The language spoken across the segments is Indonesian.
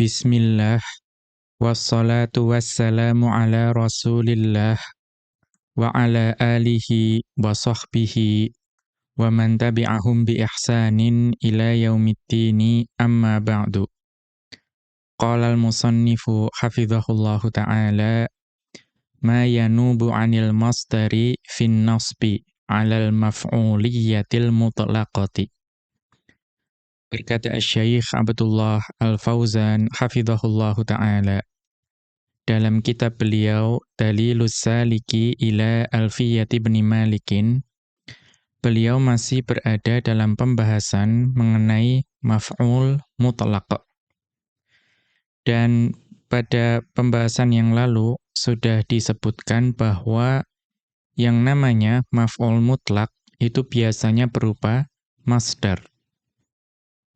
بسم الله والصلاة والسلام على رسول الله وعلى آله وصحبه ومن تبعهم بإحسان إلى يوم الدين. أما بعد قال المصنف حفظه الله تعالى ما ينوب عن المصدر في النصب على المفعولية المطلقة. Berkata Syekh Abdullah Al-Fauzan hafizahullahu taala dalam kitab beliau Dalilus Saliki ila Alfiyati bin Malikin beliau masih berada dalam pembahasan mengenai maf'ul mutlaq. Dan pada pembahasan yang lalu sudah disebutkan bahwa yang namanya maf'ul mutlak itu biasanya berupa masdar.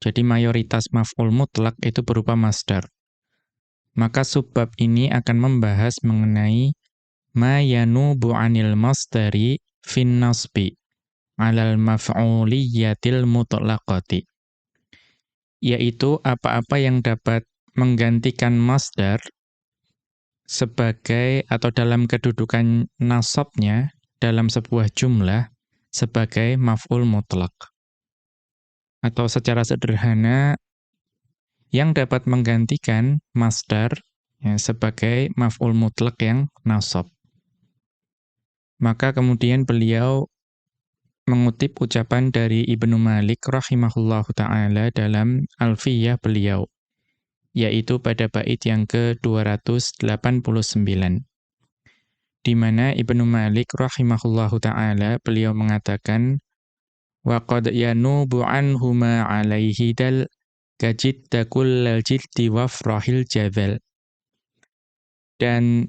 Jadi mayoritas maf'ul mutlak itu berupa masdar. Maka subbab ini akan membahas mengenai ma yanubu 'anil masdari fin nasbi 'alal maf'uliyatil mutlaqati. Yaitu apa-apa yang dapat menggantikan masdar sebagai atau dalam kedudukan nasabnya dalam sebuah jumlah sebagai maf'ul mutlak atau secara sederhana yang dapat menggantikan masdar ya, sebagai maf'ul mutlak yang nasab. Maka kemudian beliau mengutip ucapan dari Ibnu Malik rahimahullahu taala dalam Alfiyah beliau yaitu pada bait yang ke-289 di mana Ibnu Malik rahimahullahu taala beliau mengatakan wa qad yanubu anhuma alaihi dal kajidda kullal jiddi wafrahil. Dan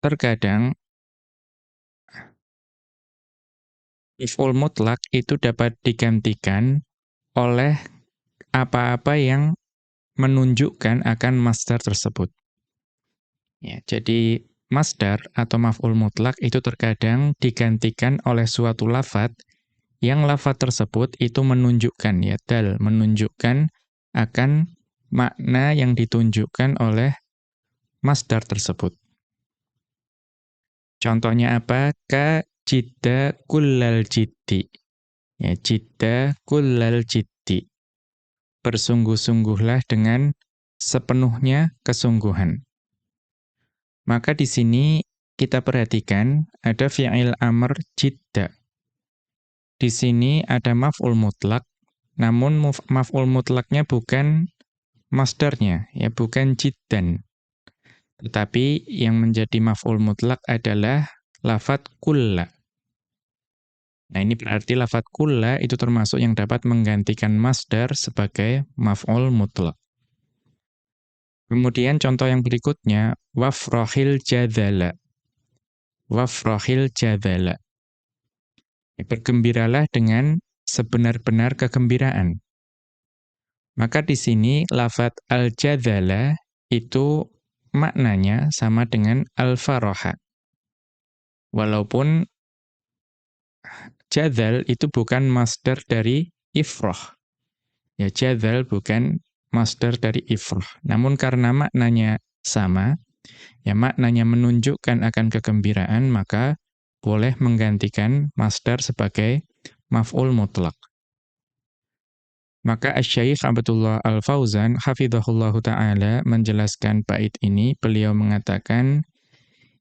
terkadang if'ul mutlak itu dapat digantikan oleh apa-apa yang menunjukkan akan masdar tersebut. Ya, jadi masdar atau maf'ul mutlak itu terkadang digantikan oleh suatu lafat yang lafaz tersebut itu menunjukkan ya dal menunjukkan akan makna yang ditunjukkan oleh masdar tersebut. Contohnya apa? Ka jidda kullal jiddi. Ya, jidda kullal jiddi. Bersungguh-sungguhlah dengan sepenuhnya kesungguhan. Maka di sini kita perhatikan ada fi'il amr jidda. Di sini ada maf'ul mutlak, namun maf'ul mutlaknya bukan masdarnya, ya bukan jiddan. Tetapi yang menjadi maf'ul mutlak adalah lafat kulla. Nah ini berarti lafat kulla itu termasuk yang dapat menggantikan masdar sebagai maf'ul mutlak. Kemudian contoh yang berikutnya, wafrohil jadala. Wafrohil jadala. Bergembiralah dengan sebenar-benar kegembiraan. Maka di sini lafat al-jadzala itu maknanya sama dengan al-faraha. Walaupun jadzal itu bukan masdar dari ifrah. Ya jadzal bukan masdar dari ifrah. Namun karena maknanya sama, ya maknanya menunjukkan akan kegembiraan, maka boleh menggantikan masdar sebagai maf'ul mutlak. Maka Asy-Syaikh Abdullah Al-Fauzan hafizahullahu taala menjelaskan bait ini, beliau mengatakan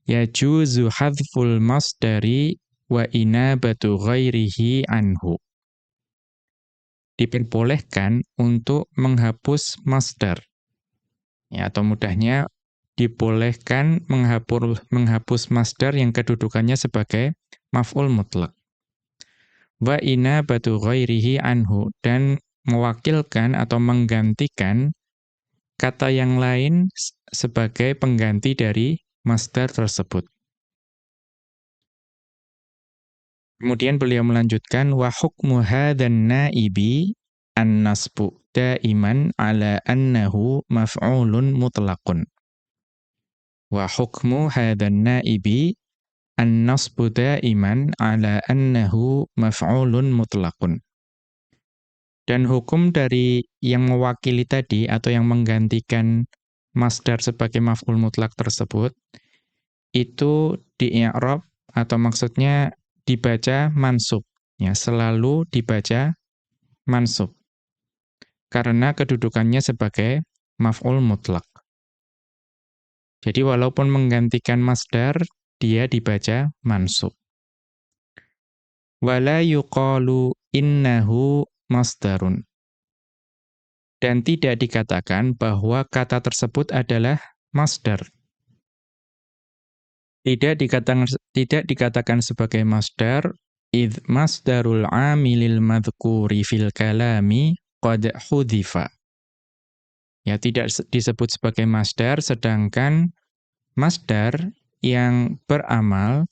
yajuzu hadful masdari wa inabatu ghairihi anhu. Diperbolehkan untuk menghapus masdar. Ya, atau mudahnya dibolehkan menghapus, menghapus masdar yang kedudukannya sebagai maf'ul mutlak. Wa batu ghairihi anhu dan mewakilkan atau menggantikan kata yang lain sebagai pengganti dari masdar tersebut. Kemudian beliau melanjutkan wa hukmu hadzan naibi an-nasbu daiman ala annahu maf'ulun mutlaqun. Wa hukmu hadan naibi an-nasbu da'iman ala annahu maf'ulun mutlaqun. Dan hukum dari yang mewakili tadi atau yang menggantikan masdar sebagai maf'ul mutlak tersebut itu di i'rab atau maksudnya dibaca mansub. Ya selalu dibaca mansub. Karena kedudukannya sebagai maf'ul mutlak jadi walaupun menggantikan masdar dia dibaca mansub wala yuqalu innahu masdarun dan tidak dikatakan bahwa kata tersebut adalah masdar. Tidak dikatakan tidak dikatakan sebagai masdar id masdarul amilil madhkuri fil kalami qad hudhifa. Ya tidak disebut sebagai masdar sedangkan masdar yang beramal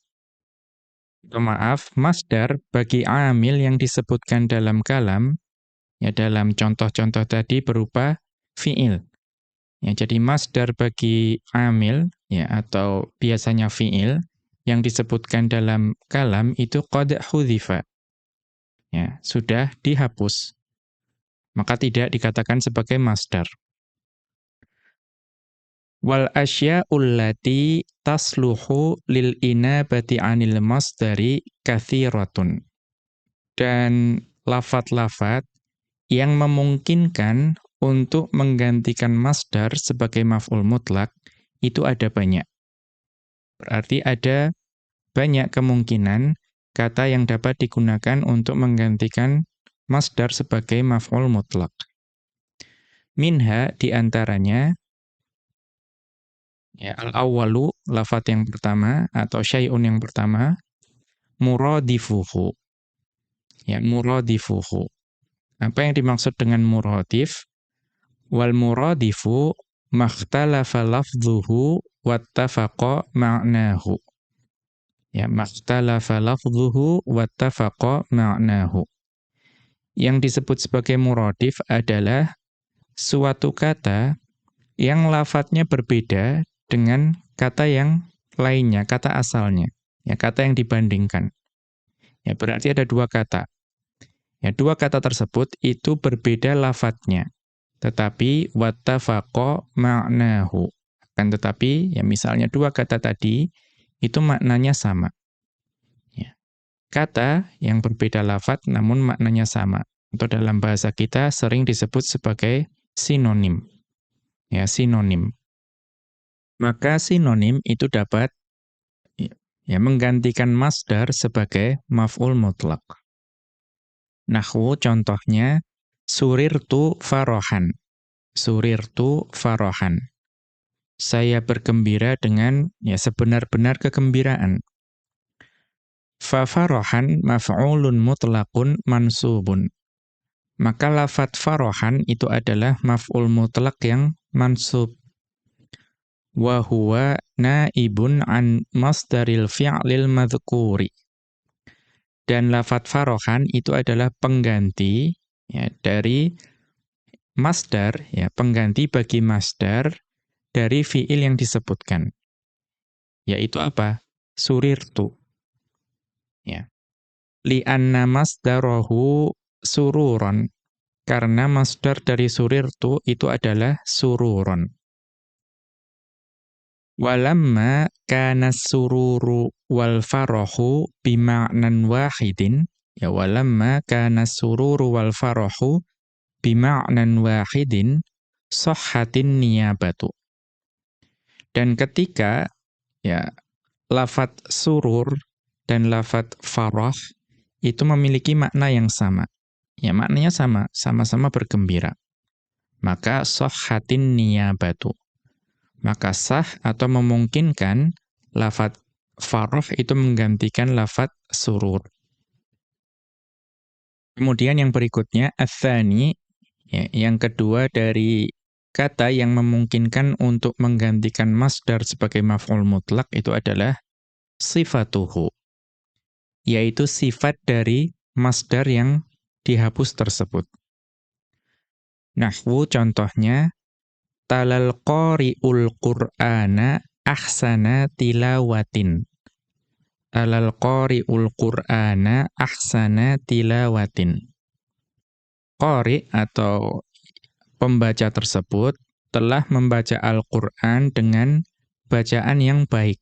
maaf masdar bagi amil yang disebutkan dalam kalam Ya dalam contoh-contoh tadi berupa fiil. Ya jadi masdar bagi amil ya atau biasanya fiil yang disebutkan dalam kalam itu qad hudhifa. Ya, sudah dihapus. Maka tidak dikatakan sebagai masdar. Wal asya'ul lati tasluhu lil inabati 'anil masdari kathiratun. Dan lafat-lafat yang memungkinkan untuk menggantikan masdar sebagai maf'ul mutlak itu ada banyak. Berarti ada banyak kemungkinan kata yang dapat digunakan untuk menggantikan masdar sebagai maf'ul mutlak. Minha di antaranya ya al-awwalu lafat yang pertama atau syai'un yang pertama muradifuhu. Ya muradifuhu. Apa yang dimaksud dengan muradif? Wal muradifu makhtalafa lafdhuhu wattafaqa ma'nahu. Ya, makhtalafa lafdhuhu wattafaqa ma'nahu. Yang disebut sebagai muradif adalah suatu kata yang lafadznya berbeda dengan kata yang lainnya, kata asalnya. Ya, kata yang dibandingkan. Ya, berarti ada dua kata. Ya, dua kata tersebut itu berbeda lafadznya. Tetapi wattafaqo ma'nahu. Kan tetapi ya misalnya dua kata tadi itu maknanya sama. Ya. Kata yang berbeda lafadz namun maknanya sama. Atau dalam bahasa kita sering disebut sebagai sinonim. Ya, sinonim. Maka sinonim itu dapat ya menggantikan masdar sebagai maf'ul mutlak. Nahwu contohnya surirtu farohan. Surirtu farohan. Saya bergembira dengan ya sebenar-benar kegembiraan. Fafarohan maf'ulun mutlakun mansubun. Maka lafat farohan itu adalah maf'ul mutlak yang mansub. Wa huwa naibun an masdaril fi'lil madhkuri. Dan lafat farohan itu adalah pengganti ya, dari masdar, ya, pengganti bagi masdar dari fiil yang disebutkan. Yaitu apa? Surirtu. Ya. Li'anna masdarahu sururon. Karena masdar dari surirtu itu adalah sururon. Walamma kana sururu wal farahu bima'nan wahidin. Ya walamma kana sururu wal farahu bima'nan wahidin sahhatin niyabatu. Dan ketika ya lafat surur dan lafat farah itu memiliki makna yang sama. Ya maknanya sama sama-sama bergembira. Maka sahhatin niyabatu maka sah atau memungkinkan lafat farof itu menggantikan lafat surur. Kemudian yang berikutnya, athani, ya, yang kedua dari kata yang memungkinkan untuk menggantikan masdar sebagai maf'ul mutlak itu adalah sifatuhu, yaitu sifat dari masdar yang dihapus tersebut. Nahwu contohnya, talal qari'ul qur'ana ahsana tilawatin. Talal qari'ul qur'ana ahsana tilawatin. Qari atau pembaca tersebut telah membaca Al-Qur'an dengan bacaan yang baik.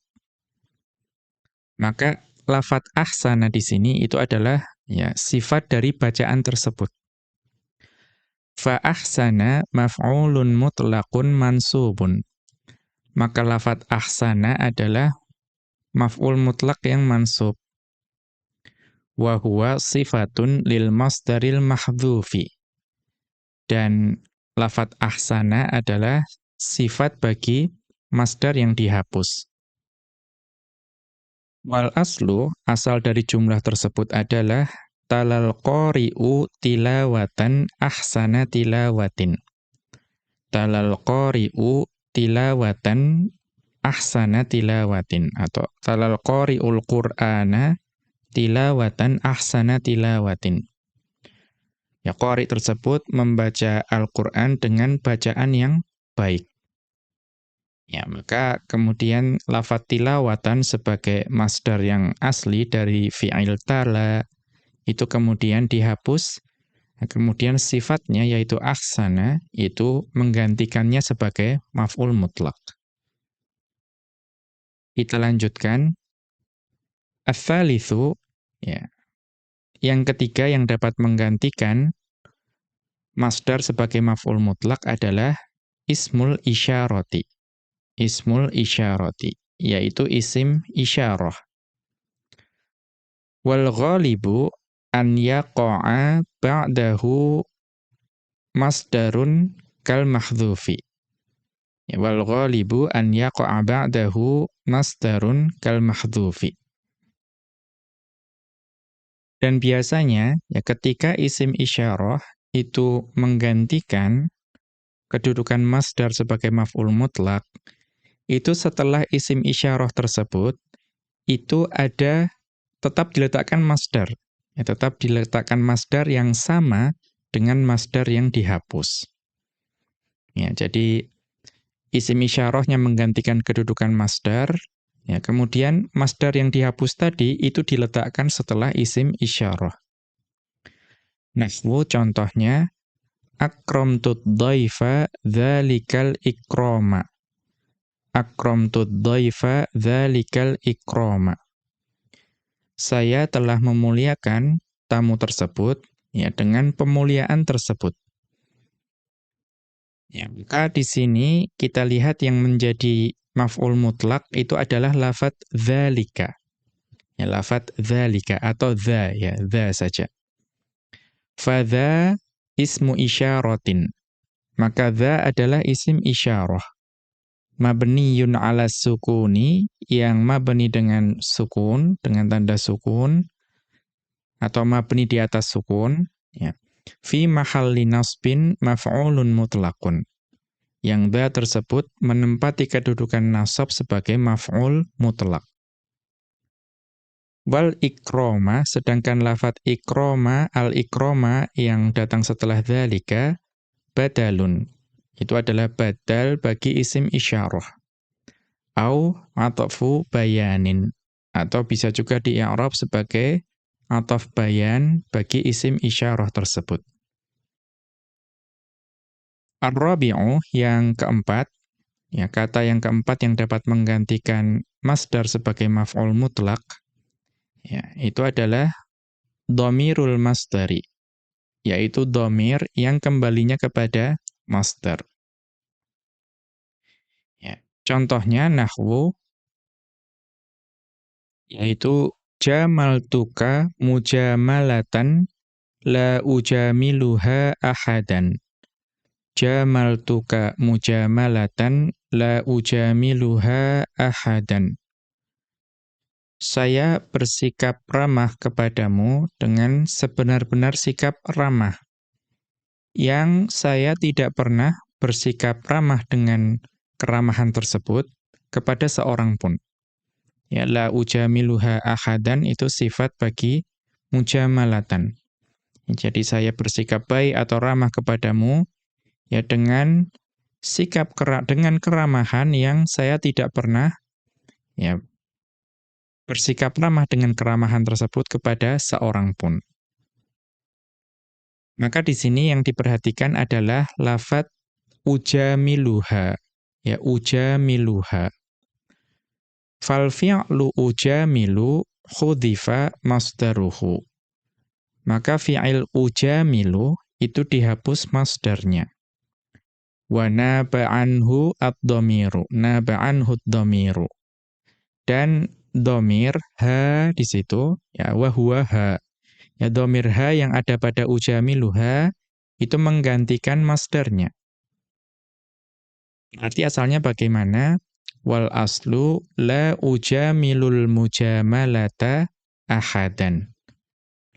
Maka lafat ahsana di sini itu adalah ya sifat dari bacaan tersebut. Fa ahsana maf'ulun mutlaqun mansubun. Maka lafat ahsana adalah maf'ul mutlak yang mansub. Wa huwa sifatun lil masdaril mahdhufi. Dan lafat ahsana adalah sifat bagi masdar yang dihapus. Wal aslu, asal dari jumlah tersebut adalah talal qari'u tilawatan ahsana tilawatin. Talal qari'u tilawatan ahsana tilawatin atau talal qari'ul qur'ana tilawatan ahsana tilawatin. Ya qari tersebut membaca Al-Qur'an dengan bacaan yang baik. Ya, maka kemudian lafat tilawatan sebagai masdar yang asli dari fi'il tala itu kemudian dihapus. Nah, kemudian sifatnya yaitu ahsana itu menggantikannya sebagai maf'ul mutlak. Kita lanjutkan. Ats-tsalitsu ya. Yang ketiga yang dapat menggantikan masdar sebagai maf'ul mutlak adalah ismul isyarati ismul isyarati, yaitu isim isyarah. Wal ghalibu an yaqa'a ba'dahu masdarun kal mahdhufi. Ya, wal ghalibu an yaqa'a ba'dahu masdarun kal mahdhufi. Dan biasanya ya ketika isim isyarah itu menggantikan kedudukan masdar sebagai maf'ul mutlak, itu setelah isim isyarah tersebut, itu ada tetap diletakkan masdar. Ya, tetap diletakkan masdar yang sama dengan masdar yang dihapus. Ya, jadi isim isyarahnya menggantikan kedudukan masdar, ya, kemudian masdar yang dihapus tadi itu diletakkan setelah isim isyarah. Nahwu contohnya, akramtud dhaifa dzalikal ikrama akramtud dhaifa dzalikal ikrama. Saya telah memuliakan tamu tersebut ya dengan pemuliaan tersebut. Ya, maka di sini kita lihat yang menjadi maf'ul mutlak itu adalah lafat dzalika. Ya, lafat dzalika atau dza ya, dza saja. Fadza ismu isyaratin. Maka dza adalah isim isyarah mabniyun ala sukuni yang mabni dengan sukun dengan tanda sukun atau mabni di atas sukun ya. Fi mahalli nasbin maf'ulun mutlaqun yang ba tersebut menempati kedudukan nasab sebagai maf'ul mutlak. Wal ikroma sedangkan lafat ikroma al ikroma yang datang setelah dzalika badalun itu adalah badal bagi isim isyarah. Au atafu bayanin. Atau bisa juga di i'rab sebagai ataf bayan bagi isim isyarah tersebut. Ar-rabi'u yang keempat, ya kata yang keempat yang dapat menggantikan masdar sebagai maf'ul mutlak, ya, itu adalah domirul masdari, yaitu domir yang kembalinya kepada masdar. Contohnya nahwu yaitu jamaltuka mujamalatan la ujamiluha ahadan. Jamaltuka mujamalatan la ujamiluha ahadan. Saya bersikap ramah kepadamu dengan sebenar-benar sikap ramah. Yang saya tidak pernah bersikap ramah dengan keramahan tersebut kepada seorang pun. Ya la ujamiluha ahadan itu sifat bagi mujamalatan. Jadi saya bersikap baik atau ramah kepadamu ya dengan sikap kera dengan keramahan yang saya tidak pernah ya bersikap ramah dengan keramahan tersebut kepada seorang pun. Maka di sini yang diperhatikan adalah lafat ujamiluha. Ya, ujamiluha. Fal fi'lu ujamilu khudifa masdaruhu. Maka fi'il ujamilu itu dihapus masdarnya. Wa naba'anhu ad-dhamiru. Naba'anhu ad-dhamiru. Dan domir ha di situ ya wa huwa ha. Ya domir ha yang ada pada ujamiluha itu menggantikan masdarnya. Arti asalnya bagaimana? Wal aslu la ujamilul mujamalata ahadan.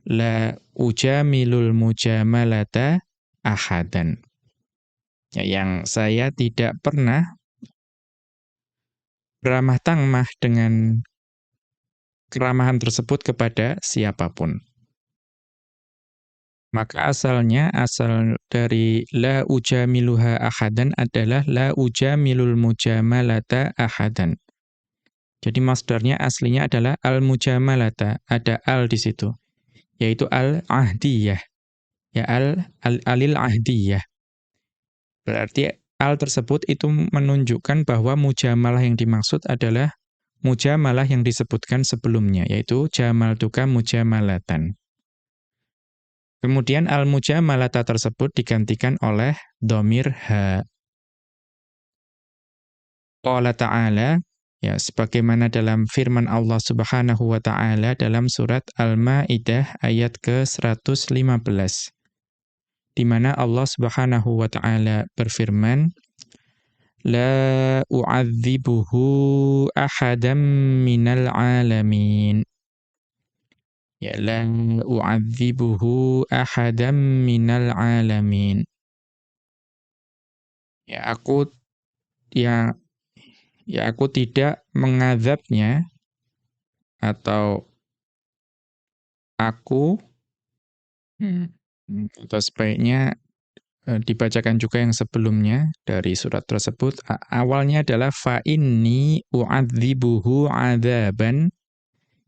La ujamilul mujamalata ahadan. Ya, yang saya tidak pernah beramah tangmah dengan keramahan tersebut kepada siapa pun. Maka asalnya, asal dari la ujamiluha ahadan adalah la ujamilul mujamalata ahadan. Jadi masdarnya aslinya adalah al-mujamalata, ada al di situ, yaitu al-ahdiyah. Ya al-alil ahdiyah. Berarti al tersebut itu menunjukkan bahwa mujamalah yang dimaksud adalah mujamalah yang disebutkan sebelumnya, yaitu jamal duka mujamalatan. Kemudian al-mujamalata tersebut digantikan oleh domir ha. Allah ta'ala, ya, sebagaimana dalam firman Allah subhanahu wa ta'ala dalam surat Al-Ma'idah ayat ke-115. Di mana Allah subhanahu wa ta'ala berfirman, La u'adzibuhu ahadam minal alamin. Ya la u'adzibuhu ahadam minal alamin. Ya aku ya ya aku tidak mengazabnya atau aku hmm. atau sebaiknya e, dibacakan juga yang sebelumnya dari surat tersebut awalnya adalah fa inni u'adzibuhu adzaban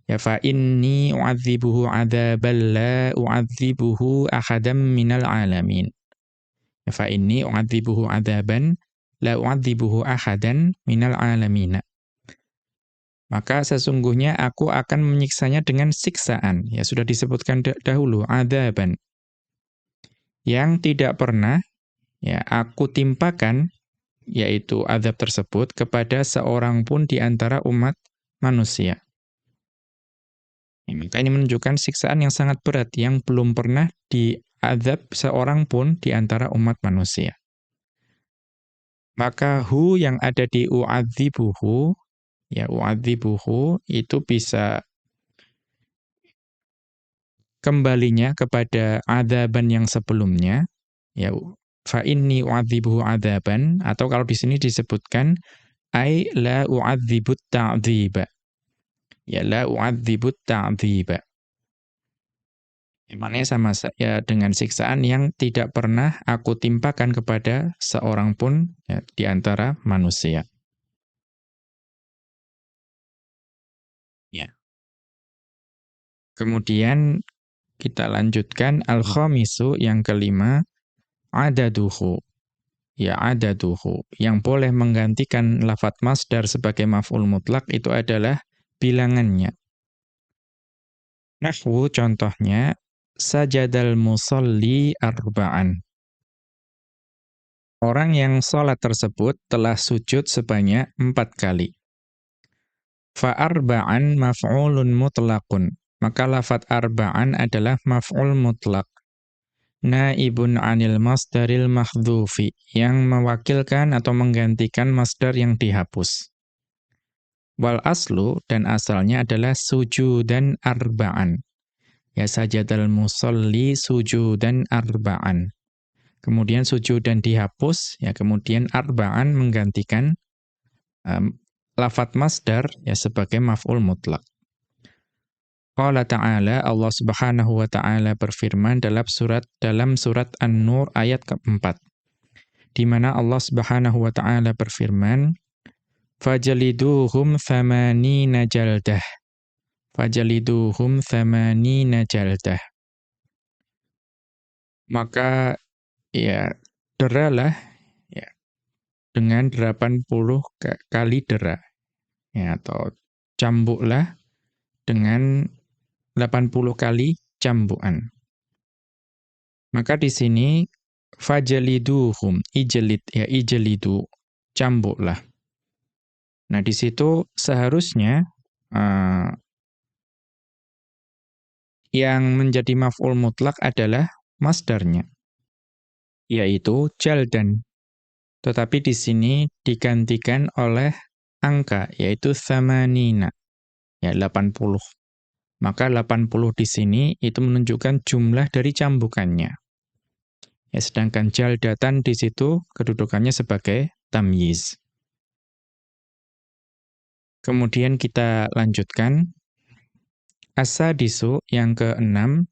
Ya fa inni u'adzibuhu 'adzaban la u'adzibuhu ahadam minal alamin. Ya fa inni u'adzibuhu 'adzaban la u'adzibuhu ahadan minal alamin. Maka sesungguhnya aku akan menyiksanya dengan siksaan. Ya sudah disebutkan dahulu adzaban. Yang tidak pernah ya aku timpakan yaitu azab tersebut kepada seorang pun di antara umat manusia. Maka ini menunjukkan siksaan yang sangat berat yang belum pernah diadab seorang pun di antara umat manusia. Maka hu yang ada di u'adzibuhu, ya u'adzibuhu itu bisa kembalinya kepada adaban yang sebelumnya, ya fa inni u'adzibuhu adaban atau kalau di sini disebutkan ai la u'adzibut ta'dziba ya la u'adzibut ta'dziba. Maknanya sama ya dengan siksaan yang tidak pernah aku timpakan kepada seorang pun ya, di antara manusia. Ya. Kemudian kita lanjutkan al-khamisu yang kelima adaduhu. Ya adaduhu. Yang boleh menggantikan lafat masdar sebagai maf'ul mutlak itu adalah bilangannya. Nahwu contohnya, sajadal musalli arba'an. Orang yang sholat tersebut telah sujud sebanyak empat kali. Fa'arba'an maf'ulun mutlaqun. Maka lafat arba'an adalah maf'ul mutlak. Naibun anil masdaril mahdhufi. Yang mewakilkan atau menggantikan masdar yang dihapus. Wal aslu dan asalnya adalah sujudan arba'an. Ya sajadal musalli sujudan arba'an. Kemudian sujudan dihapus, ya kemudian arba'an menggantikan um, lafat masdar ya sebagai maf'ul mutlak. Qala ta'ala Allah Subhanahu wa taala berfirman dalam surat dalam surat An-Nur ayat keempat di mana Allah Subhanahu wa taala berfirman Fajaliduhum thamanina jaldah. Fajaliduhum thamanina jaldah. Maka ya deralah ya dengan 80 kali dera. Ya, atau cambuklah dengan 80 kali cambukan. Maka di sini fajaliduhum ijelid ya ijelidu cambuklah. Nah, di situ seharusnya uh, yang menjadi maf'ul mutlak adalah masdarnya yaitu jaldan. Tetapi di sini digantikan oleh angka, yaitu samanina, ya 80. Maka 80 di sini itu menunjukkan jumlah dari cambukannya. Ya, sedangkan jaldatan di situ kedudukannya sebagai tamyiz. Kemudian kita lanjutkan. Asadisu yang keenam,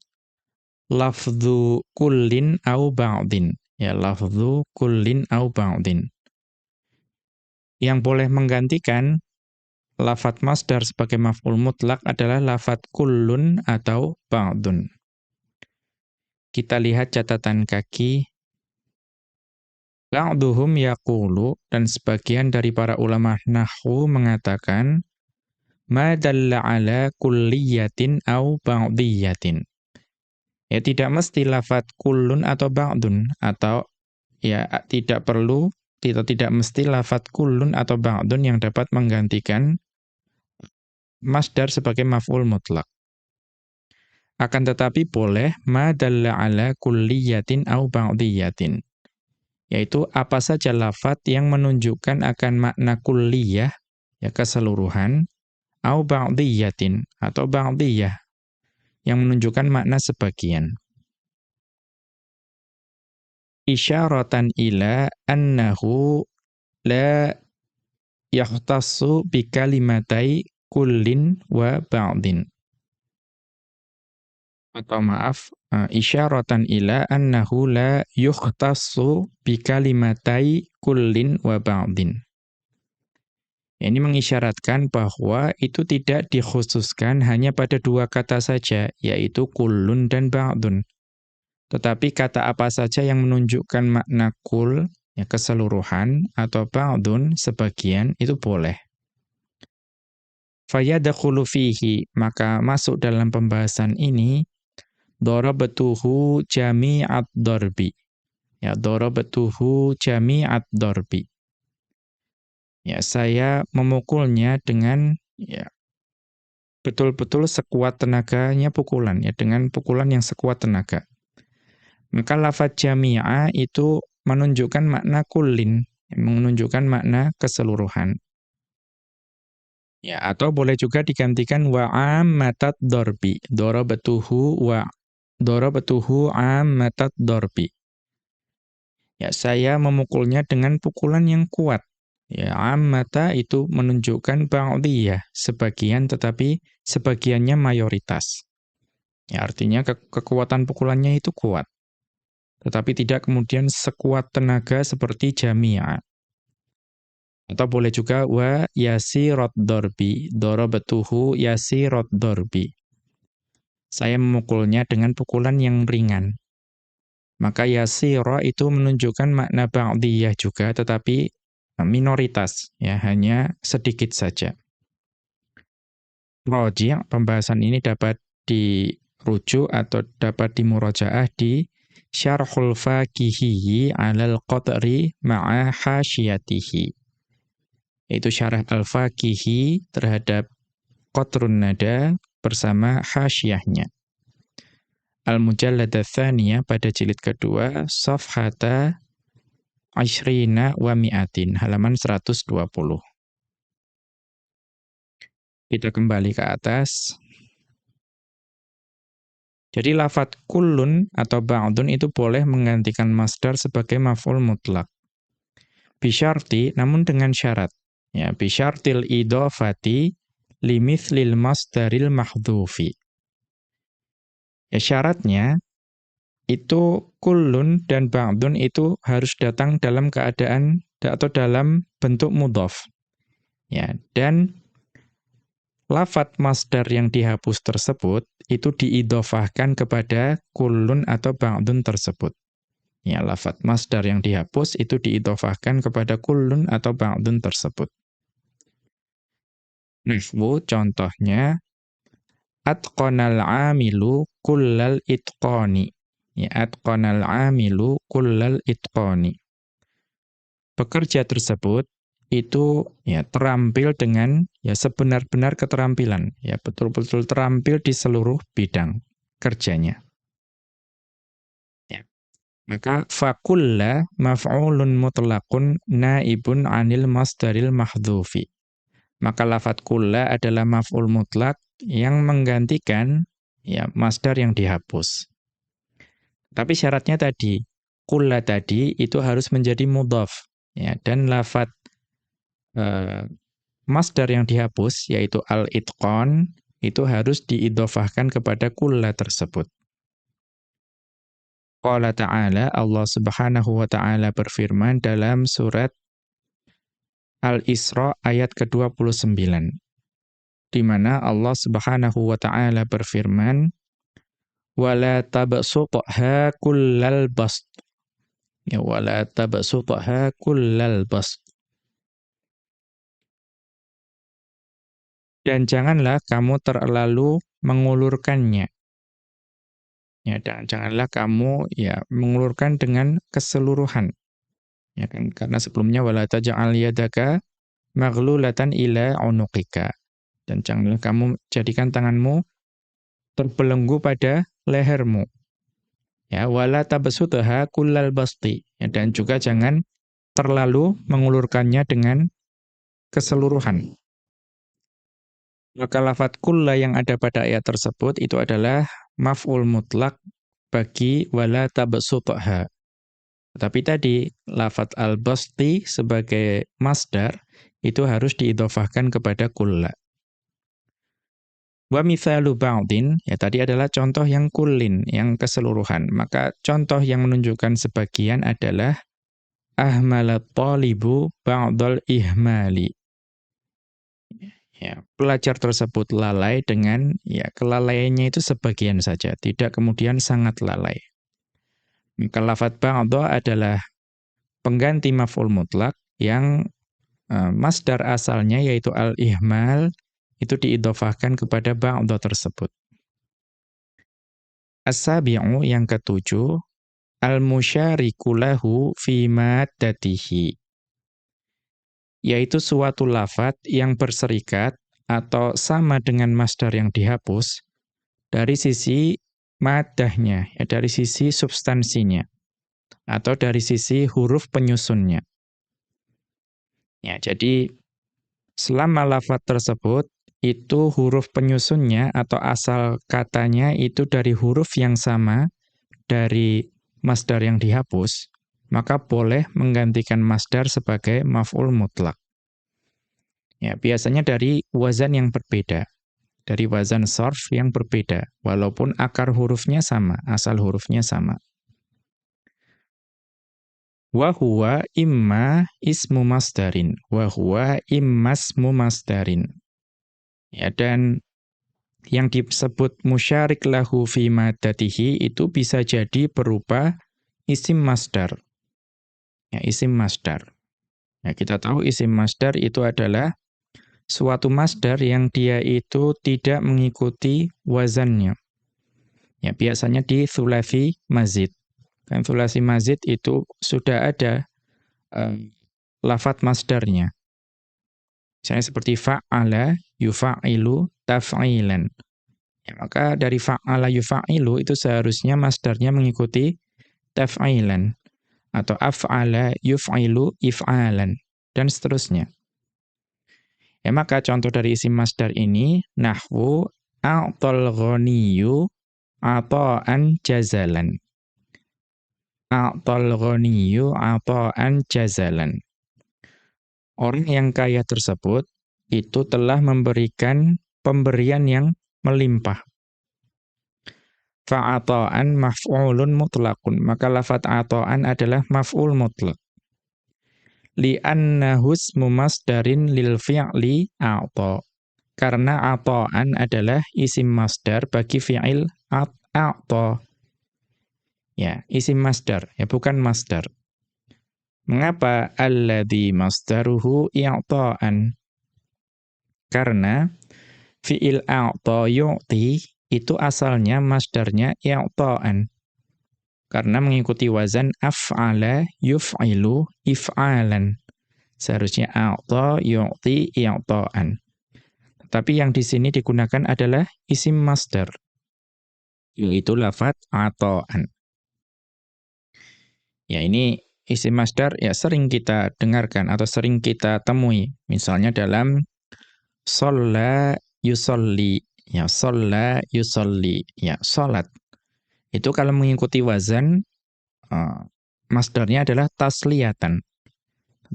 lafdhu kullin au ba'din. Ya, lafdhu kullin au ba'din. Yang boleh menggantikan lafat masdar sebagai maf'ul mutlak adalah lafat kullun atau ba'dun. Kita lihat catatan kaki. Ba'duhum yaqulu dan sebagian dari para ulama nahwu mengatakan ma dalla ala kulliyatin au ba'diyatin. Ya tidak mesti lafat kulun atau ba'dun atau ya tidak perlu tidak tidak mesti lafat kulun atau ba'dun yang dapat menggantikan masdar sebagai maf'ul mutlak. Akan tetapi boleh ma dalla ala kulliyatin au ba'diyatin. Yaitu apa saja lafat yang menunjukkan akan makna kulliyah ya keseluruhan au ba'diyatin atau ba'diyah yang menunjukkan makna sebagian. Isyaratan ila annahu la yakhtassu bi kalimatai kullin wa ba'din. Atau maaf, uh, isyaratan ila annahu la yukhtassu bi kalimatai kullin wa ba'din. Ini mengisyaratkan bahwa itu tidak dikhususkan hanya pada dua kata saja, yaitu kulun dan ba'dun. Tetapi kata apa saja yang menunjukkan makna kul, ya keseluruhan, atau ba'dun, sebagian, itu boleh. Fayadakhulu fihi, maka masuk dalam pembahasan ini, dorabatuhu jami'at dorbi. Ya, dorabatuhu jami'at dorbi ya saya memukulnya dengan ya betul-betul sekuat tenaganya pukulan ya dengan pukulan yang sekuat tenaga. Maka lafaz jami'a itu menunjukkan makna kullin, menunjukkan makna keseluruhan. Ya, atau boleh juga digantikan wa ammatat dorbi. Dorabatuhu wa dorabatuhu ammatat dorbi. Ya, saya memukulnya dengan pukulan yang kuat. Ya, ammata itu menunjukkan ba'diyah, sebagian tetapi sebagiannya mayoritas. Ya, artinya ke kekuatan pukulannya itu kuat. Tetapi tidak kemudian sekuat tenaga seperti jami'a. Atau boleh juga wa yasirat darbi, darabatuhu yasirat darbi. Saya memukulnya dengan pukulan yang ringan. Maka yasira itu menunjukkan makna ba'diyah juga, tetapi minoritas, ya hanya sedikit saja. Roji, pembahasan ini dapat dirujuk atau dapat dimurojaah di Syarhul Fakihi alal Qadri ma'a hasyiyatihi. Itu syarah Al-Fakihi terhadap Qatrun Nada bersama hasyiyahnya. Al-Mujallad pada jilid kedua, Safhata Ashrina wa mi'atin, halaman 120. Kita kembali ke atas. Jadi lafat kullun atau ba'dun itu boleh menggantikan masdar sebagai maf'ul mutlak. Bisyarti, namun dengan syarat. Ya, bisyartil idofati limithlil masdaril mahdhufi. Ya syaratnya itu kullun dan ba'dun itu harus datang dalam keadaan atau dalam bentuk mudhaf. Ya, dan lafat masdar yang dihapus tersebut itu diidofahkan kepada kullun atau ba'dun tersebut. Ya, lafat masdar yang dihapus itu diidofahkan kepada kullun atau ba'dun tersebut. Nahwu contohnya atqanal amilu kullal itqani. Ya, atqanal amilu kullal itqani. Pekerja tersebut itu ya terampil dengan ya sebenar-benar keterampilan, ya betul-betul terampil di seluruh bidang kerjanya. Ya. Maka fakulla maf'ulun mutlaqun naibun anil masdaril mahdhufi. Maka lafat kulla adalah maf'ul mutlak yang menggantikan ya masdar yang dihapus. Tapi syaratnya tadi, kulla tadi itu harus menjadi mudhaf ya dan lafat uh, masdar yang dihapus yaitu al-itqan itu harus diidofahkan kepada kulla tersebut. Qala ta'ala Allah Subhanahu wa taala berfirman dalam surat Al-Isra ayat ke-29 di mana Allah Subhanahu wa taala berfirman wala tabsutha kullal bast ya wala tabsutha kullal bast dan janganlah kamu terlalu mengulurkannya. Ya dan janganlah kamu ya mengulurkan dengan keseluruhan Ya kan? Karena sebelumnya wala taj'al yadaka maghlulatan ila unuqika. Dan janganlah kamu jadikan tanganmu terbelenggu pada lehermu. Ya, wala tabsutha kullal basti. Ya, dan juga jangan terlalu mengulurkannya dengan keseluruhan. Maka lafat kulla yang ada pada ayat tersebut itu adalah maf'ul mutlak bagi wala tabsutha. Tapi tadi lafat al-basti sebagai masdar itu harus diidofahkan kepada kulla. Wa mithalu ba'din, ya tadi adalah contoh yang kullin, yang keseluruhan. Maka contoh yang menunjukkan sebagian adalah ahmalat talibu ba'dal ihmali. Ya, pelajar tersebut lalai dengan ya kelalaiannya itu sebagian saja, tidak kemudian sangat lalai. Maka lafat ba'dha adalah pengganti maf'ul mutlak yang uh, masdar asalnya yaitu al-ihmal itu diidofahkan kepada ba'dha tersebut. As-sabi'u yang ketujuh al-musyariku lahu fi maddatihi yaitu suatu lafat yang berserikat atau sama dengan masdar yang dihapus dari sisi madahnya, ya dari sisi substansinya atau dari sisi huruf penyusunnya. Ya, jadi selama lafaz tersebut itu huruf penyusunnya atau asal katanya itu dari huruf yang sama dari masdar yang dihapus, maka boleh menggantikan masdar sebagai maf'ul mutlak. Ya, biasanya dari wazan yang berbeda dari wazan sorf yang berbeda, walaupun akar hurufnya sama, asal hurufnya sama. Wahuwa imma ismu masdarin. Wahuwa immasmu masdarin. Ya, dan yang disebut musyarik lahu fi madatihi itu bisa jadi berupa isim masdar. Ya, isim masdar. Ya, kita tahu isim masdar itu adalah suatu masdar yang dia itu tidak mengikuti wazannya. Ya, biasanya di thulafi mazid. Kan thulafi mazid itu sudah ada uh, lafat masdarnya. Misalnya seperti fa'ala yufa'ilu taf'ilan. Ya, maka dari fa'ala yufa'ilu itu seharusnya masdarnya mengikuti taf'ilan atau af'ala yuf'ilu if'alan dan seterusnya. Ya maka contoh dari isim masdar ini nahwu a'tal ghaniyyu ata'an jazalan. A'tal ghaniyyu ata'an jazalan. Orang yang kaya tersebut itu telah memberikan pemberian yang melimpah. Fa'ata'an maf'ulun mutlaqun. Maka lafat ata'an adalah maf'ul mutlaq li'annahu ismu masdarin lil fi'li a'ta. Karena ata'an adalah isim masdar bagi fi'il a'ta. Ya, isim masdar, ya bukan masdar. Mengapa alladhi masdaruhu i'ta'an? Karena fi'il a'ta yu'ti itu asalnya masdarnya i'ta'an. Karena mengikuti wazan af'ala yuf'ilu if'alan. Seharusnya a'ta yu'ti i'ta'an. Tapi yang di sini digunakan adalah isim masdar. Yaitu lafat ata'an. Ya ini isim masdar ya sering kita dengarkan atau sering kita temui. Misalnya dalam sholla yusolli. Ya sholla yusolli. Ya sholat. Itu kalau mengikuti wazan, uh, masdarnya adalah tasliyatan.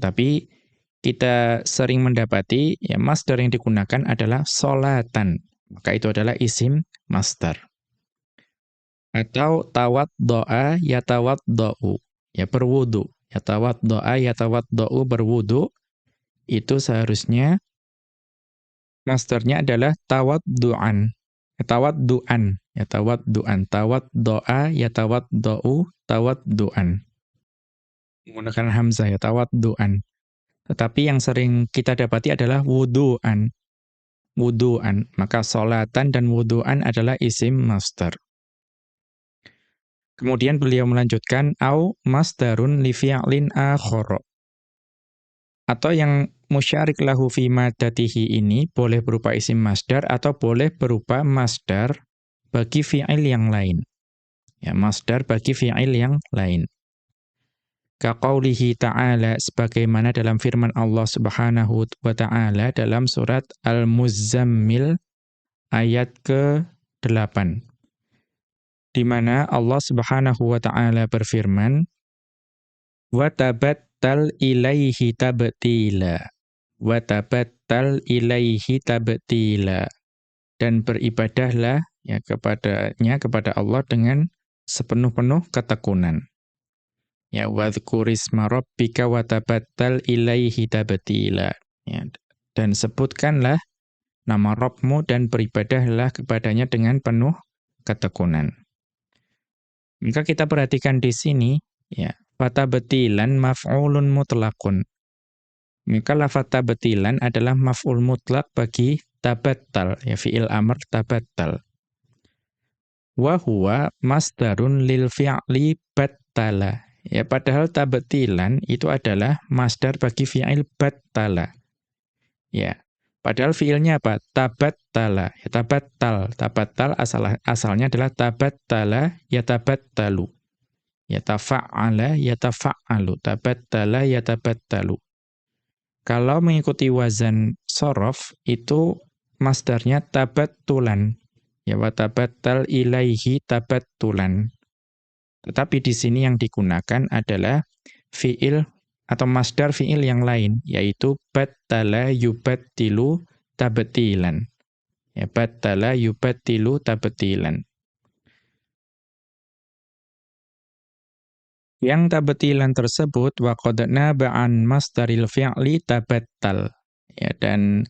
Tapi kita sering mendapati ya masdar yang digunakan adalah solatan. Maka itu adalah isim masdar. Atau tawat doa ya tawat do'u ya berwudu. Yatawat doa, yatawat do'u berwudu. Itu seharusnya masternya adalah tawat du'an. Tawat du'an. Ya tawat du'an. Tawat doa, yatawat do'u, tawat du'an. Menggunakan hamzah ya, tawat du'an. Tetapi yang sering kita dapati adalah wudu'an. Wudu'an. Maka solatan dan wudu'an adalah isim master. Kemudian beliau melanjutkan au masdarun li fi'lin akhara. Atau yang musyarik lahu fi madatihi ini boleh berupa isim masdar atau boleh berupa masdar bagi fi'il yang lain. Ya, masdar bagi fi'il yang lain. Kaqaulihi ta'ala sebagaimana dalam firman Allah Subhanahu wa taala dalam surat Al-Muzammil ayat ke-8 di mana Allah Subhanahu wa taala berfirman wa tabattal ilaihi tabtila wa tabattal ilaihi tabtila dan beribadahlah ya kepadanya kepada Allah dengan sepenuh-penuh ketekunan ya wadhkurisma rabbika wa tabattal ilaihi tabtila ya dan sebutkanlah nama Rabbmu dan beribadahlah kepadanya dengan penuh ketekunan maka kita perhatikan di sini, ya, fata betilan maf'ulun mutlakun. Maka lafat tabetilan adalah maf'ul mutlak bagi tabattal, ya fi'il amr tabattal. Wa huwa masdarun lil fi'li battala. Ya padahal tabetilan itu adalah masdar bagi fi'il battala. Ya. Padahal fiilnya apa? Tabattala. Ya tabattal. Tabattal asal asalnya adalah tabattala yatabattalu. Yatafa'ala yatafa'alu. Tabattala yatabattalu. Kalau mengikuti wazan sorof itu masdarnya tabattulan. Ya watabattal ilaihi tabattulan. Tetapi di sini yang digunakan adalah fiil atau masdar fi'il yang lain yaitu battala yubattilu tabtilan. Ya battala yubattilu tabtilan. Yang tabtilan tersebut waqadna ba'an masdaril fi'li tabattal. Ya dan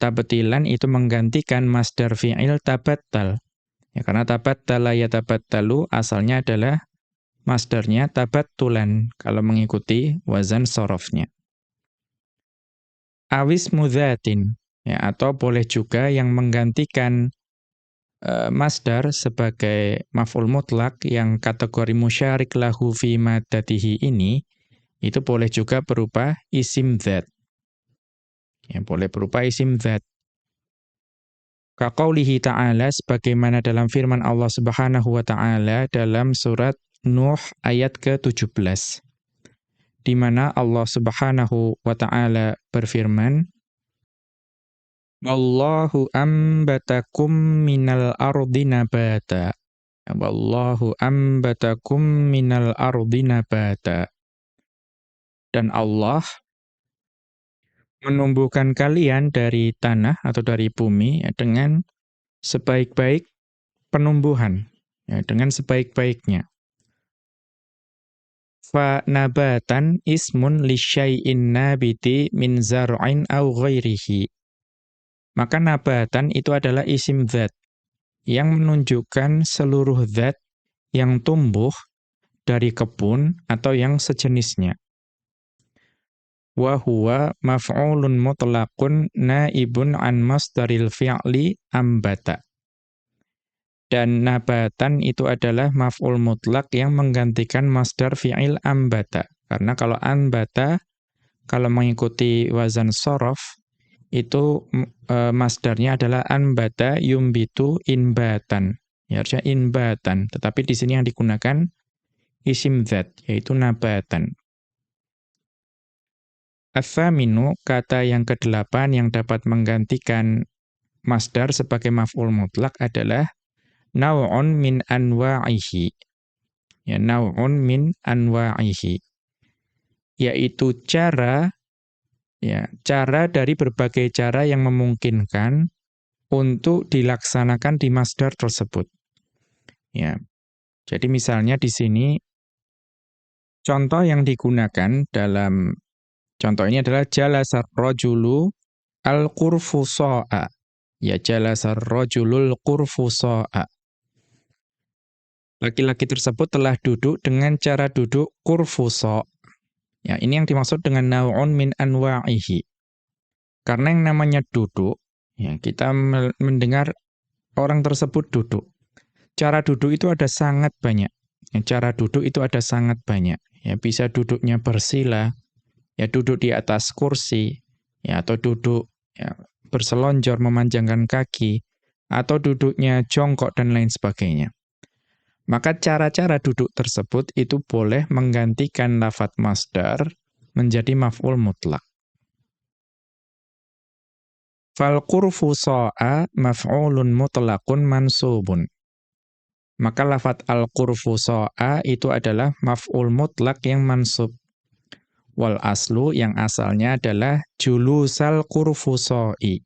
tabtilan itu menggantikan masdar fi'il tabattal. Ya karena tabattala ya tabattalu asalnya adalah masdarnya tabattulan kalau mengikuti wazan sorofnya. Awis mudhatin, ya, atau boleh juga yang menggantikan uh, masdar sebagai maf'ul mutlak yang kategori musyarik lahu fi madatihi ini, itu boleh juga berupa isim dhat. Ya, boleh berupa isim dhat. Kaqaulihi ta'ala sebagaimana dalam firman Allah Subhanahu wa taala dalam surat Nuh ayat ke-17 di mana Allah Subhanahu wa taala berfirman Wallahu ambatakum minal ardi nabata. Wallahu ambatakum minal ardi nabata. Dan Allah menumbuhkan kalian dari tanah atau dari bumi ya, dengan sebaik-baik penumbuhan ya, dengan sebaik-baiknya fa nabatan ismun li syai'in nabiti min zar'in aw ghairihi. Maka nabatan itu adalah isim zat yang menunjukkan seluruh zat yang tumbuh dari kebun atau yang sejenisnya. Wa huwa maf'ulun mutlaqun naibun an masdaril fi'li ambata. Dan nabatan itu adalah maf'ul mutlak yang menggantikan masdar fi'il ambata. Karena kalau ambata, kalau mengikuti wazan sorof, itu e, masdarnya adalah ambata yumbitu inbatan. Ya, harusnya inbatan. Tetapi di sini yang digunakan isim zat, yaitu nabatan. Athaminu, kata yang kedelapan yang dapat menggantikan masdar sebagai maf'ul mutlak adalah naw'un min anwa'ihi. Ya, naw'un min anwa'ihi. Yaitu cara ya, cara dari berbagai cara yang memungkinkan untuk dilaksanakan di masdar tersebut. Ya. Jadi misalnya di sini contoh yang digunakan dalam Contoh ini adalah jalasar rojulu al-qurfusa'a. Ya jalasar rojulul qurfusa'a. Laki-laki tersebut telah duduk dengan cara duduk kurfuso. Ya, ini yang dimaksud dengan naw'un min anwa'ihi. Karena yang namanya duduk, ya, kita mendengar orang tersebut duduk. Cara duduk itu ada sangat banyak. Ya, cara duduk itu ada sangat banyak. Ya, bisa duduknya bersila, ya duduk di atas kursi, ya atau duduk ya, berselonjor memanjangkan kaki, atau duduknya jongkok dan lain sebagainya. Maka cara-cara duduk tersebut itu boleh menggantikan lafat masdar menjadi maf'ul mutlak. Fal qurfu sa'a maf'ulun mutlaqun mansubun. Maka lafat al-qurfu sa'a itu adalah maf'ul mutlak yang mansub. Wal aslu yang asalnya adalah julusal kurfusoi.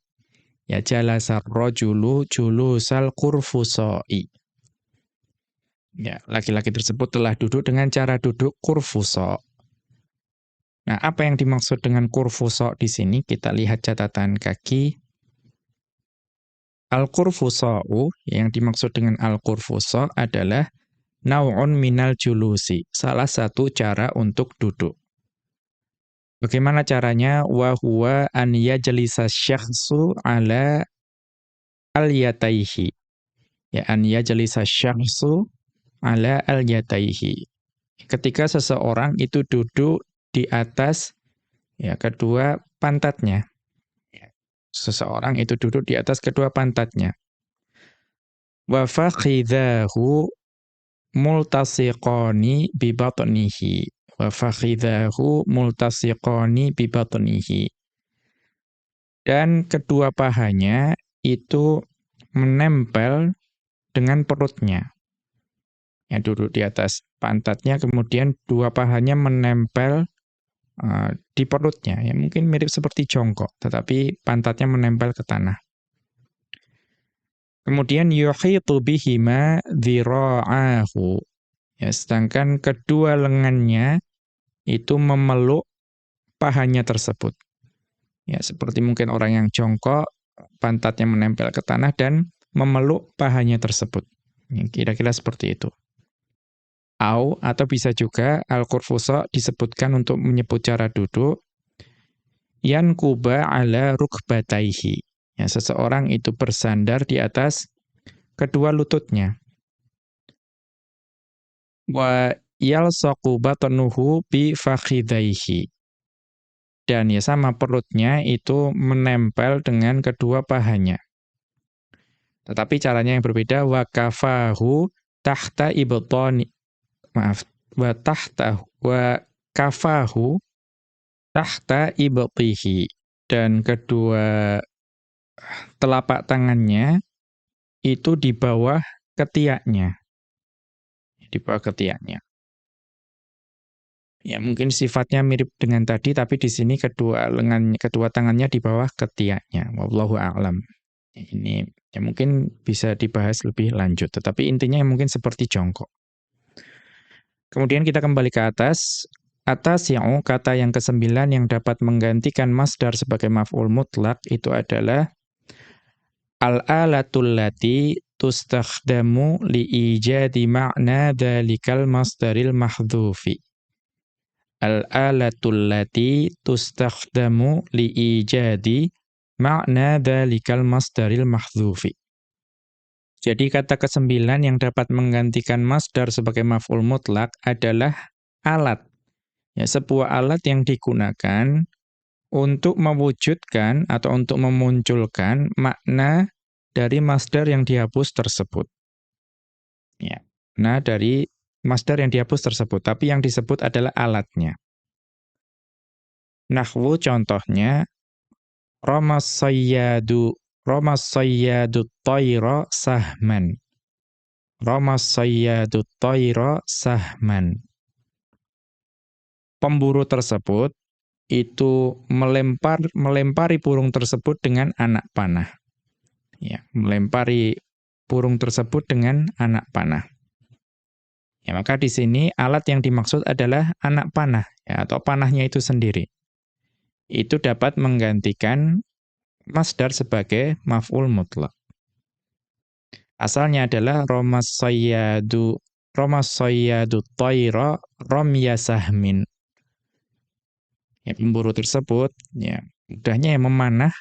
Ya jalasar rojulu julusal kurfusoi. Ya, laki-laki tersebut telah duduk dengan cara duduk kurfuso. Nah, apa yang dimaksud dengan kurfuso di sini? Kita lihat catatan kaki. Al-kurfusa'u, yang dimaksud dengan al-kurfuso adalah nau'un minal julusi, salah satu cara untuk duduk. Bagaimana caranya? Wa huwa an yajlisa syakhsu ala al-yataihi. Ya, an yajlisa syakhsu ala al-yataihi. Ketika seseorang itu duduk di atas ya kedua pantatnya. Ya, seseorang itu duduk di atas kedua pantatnya. Wa fakhidahu multasiqani bi batnihi wa fakhidahu multasiqani. Dan kedua pahanya itu menempel dengan perutnya. Ya duduk di atas pantatnya kemudian dua pahanya menempel uh, di perutnya. Ya mungkin mirip seperti jongkok tetapi pantatnya menempel ke tanah. Kemudian yuhitu bihima dhira'ahu Ya, sedangkan kedua lengannya itu memeluk pahanya tersebut. Ya, seperti mungkin orang yang jongkok, pantatnya menempel ke tanah dan memeluk pahanya tersebut. Ya, kira-kira seperti itu. Au atau bisa juga al-qurfusa disebutkan untuk menyebut cara duduk yan kuba ala rukbataihi. Ya, seseorang itu bersandar di atas kedua lututnya wa yalsaqu batnuhu bi fakhidaihi. Dan ya sama perutnya itu menempel dengan kedua pahanya. Tetapi caranya yang berbeda wa kafahu tahta ibtani maaf wa tahta wa kafahu tahta ibtihi dan kedua telapak tangannya itu di bawah ketiaknya di bawah ketiaknya. Ya, mungkin sifatnya mirip dengan tadi, tapi di sini kedua lengan, kedua tangannya di bawah ketiaknya. Wallahu a'lam. Ini ya mungkin bisa dibahas lebih lanjut, tetapi intinya mungkin seperti jongkok. Kemudian kita kembali ke atas. Atas yang kata yang kesembilan yang dapat menggantikan masdar sebagai maf'ul mutlak itu adalah Al-alatul lati tustakhdamu liijadi ma'na dhalikal masdaril mahdhufi. Al-alatul lati tustakhdamu liijadi ma'na dhalikal masdaril mahdhufi. Jadi kata kesembilan yang dapat menggantikan masdar sebagai maf'ul mutlak adalah alat. Ya, sebuah alat yang digunakan untuk mewujudkan atau untuk memunculkan makna dari masdar yang dihapus tersebut. Ya, nah dari masdar yang dihapus tersebut, tapi yang disebut adalah alatnya. Nahwu contohnya, Ramas sayyadu Ramas sayyadu tayra sahman. Ramas sayyadu tayra sahman. Pemburu tersebut itu melempar melempari burung tersebut dengan anak panah. Ya, melempari burung tersebut dengan anak panah. Ya, maka di sini alat yang dimaksud adalah anak panah ya, atau panahnya itu sendiri. Itu dapat menggantikan masdar sebagai maf'ul mutlak. Asalnya adalah romas sayyadu romas tayra ramya sahmin. Ya, pemburu tersebut ya mudahnya yang memanah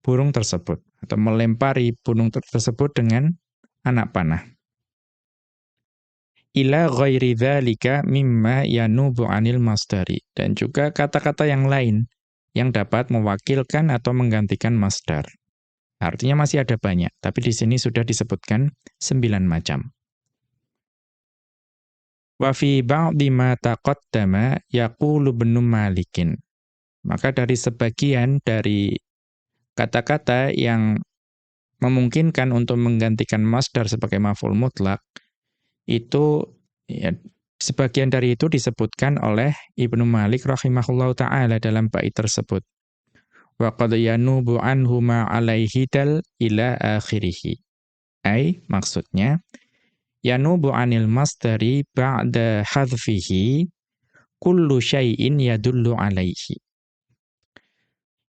burung tersebut atau melempari burung tersebut dengan anak panah. Ila ghairi dzalika mimma yanubu anil masdari dan juga kata-kata yang lain yang dapat mewakilkan atau menggantikan masdar. Artinya masih ada banyak, tapi di sini sudah disebutkan sembilan macam. Wa fi ba'di ma taqaddama yaqulu ibnu Malikin. Maka dari sebagian dari kata-kata yang memungkinkan untuk menggantikan masdar sebagai maf'ul mutlak itu ya, Sebagian dari itu disebutkan oleh Ibnu Malik rahimahullahu taala dalam bait tersebut. Wa qad yanubu anhu ma alaihi dal ila akhirih. Ai maksudnya yanubu anil masdari ba'da hadfihi kullu syai'in yadullu alaihi.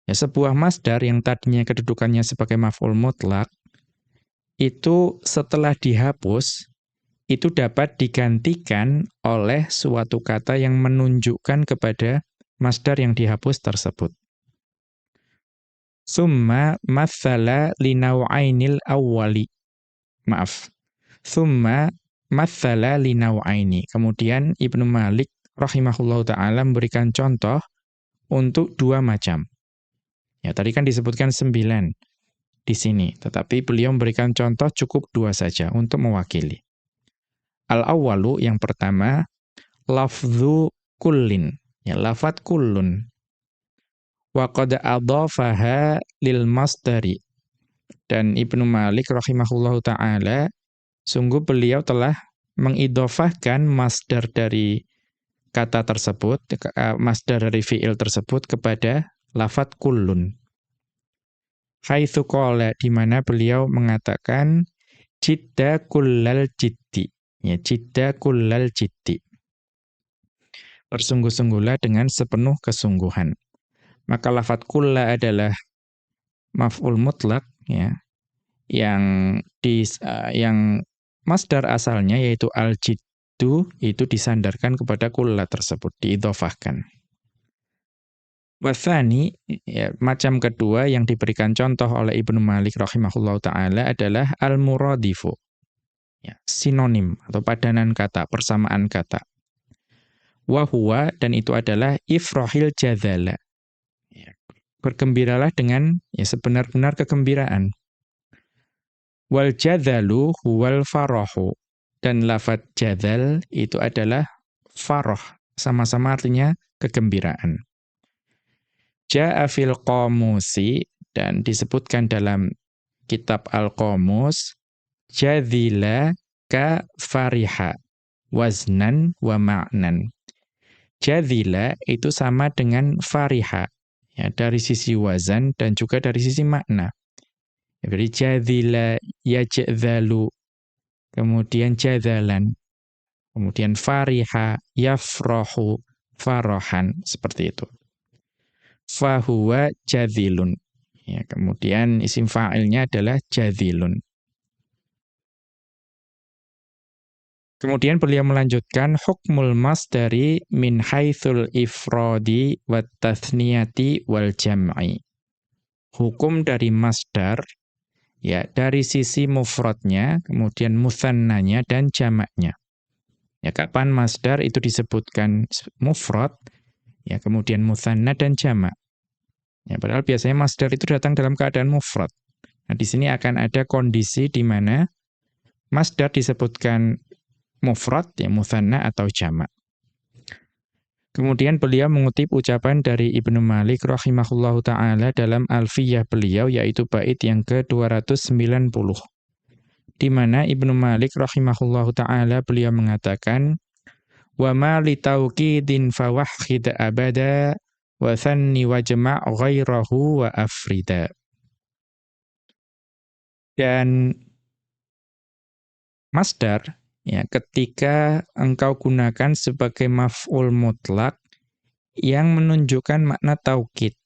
Ya, sebuah masdar yang tadinya kedudukannya sebagai maf'ul mutlak itu setelah dihapus itu dapat digantikan oleh suatu kata yang menunjukkan kepada masdar yang dihapus tersebut. Summa mathala linaw'ainil awwali. Maaf. Summa mathala linaw'aini. Kemudian Ibnu Malik rahimahullah ta'ala memberikan contoh untuk dua macam. Ya, tadi kan disebutkan sembilan di sini. Tetapi beliau memberikan contoh cukup dua saja untuk mewakili. Al-awwalu yang pertama lafdhu kullin. Ya, lafat kullun. Wa qad adhafaha lil masdari. Dan Ibnu Malik rahimahullahu taala sungguh beliau telah mengidhofahkan masdar dari kata tersebut, eh, masdar dari fiil tersebut kepada lafat kullun. Haitsu di mana beliau mengatakan jidda kullal jiddi. Ya, jidda kullal jiddi. Bersungguh-sungguhlah dengan sepenuh kesungguhan. Maka lafat kulla adalah maf'ul mutlak ya. Yang di uh, yang masdar asalnya yaitu al-jiddu itu disandarkan kepada kulla tersebut, diidhofahkan. Wathani, ya, macam kedua yang diberikan contoh oleh Ibnu Malik rahimahullah ta'ala adalah al-muradifu ya, sinonim atau padanan kata, persamaan kata. Wahuwa dan itu adalah ifrohil jadala. Ya, bergembiralah dengan ya sebenar-benar kegembiraan. Wal jadalu huwal farohu. Dan lafat jadal itu adalah faroh. Sama-sama artinya kegembiraan. Ja'a fil qamusi dan disebutkan dalam kitab Al-Qamus jadila ka fariha waznan wa ma'nan. Jadila itu sama dengan fariha ya dari sisi wazan dan juga dari sisi makna. Jadi jadila yajzalu kemudian jadalan kemudian fariha yafrahu farahan seperti itu. Fahuwa jadilun Ya, kemudian isim fa'ilnya adalah jadilun. Kemudian beliau melanjutkan hukmul mas dari min haitsul ifradi wat tathniyati wal jam'i. Hukum dari masdar ya dari sisi mufradnya, kemudian muthannanya dan jamaknya. Ya kapan masdar itu disebutkan mufrad, ya kemudian muthanna dan jamak. Ya padahal biasanya masdar itu datang dalam keadaan mufrad. Nah, di sini akan ada kondisi di mana masdar disebutkan mufrad, ya muthanna atau jamak. Kemudian beliau mengutip ucapan dari Ibnu Malik rahimahullahu taala dalam Alfiyah beliau yaitu bait yang ke-290. Di mana Ibnu Malik rahimahullahu taala beliau mengatakan wa ma li tauqidin fawahhid abada wa thanni ghairahu wa afrida. Dan masdar Ya, ketika engkau gunakan sebagai maf'ul mutlak yang menunjukkan makna taukid,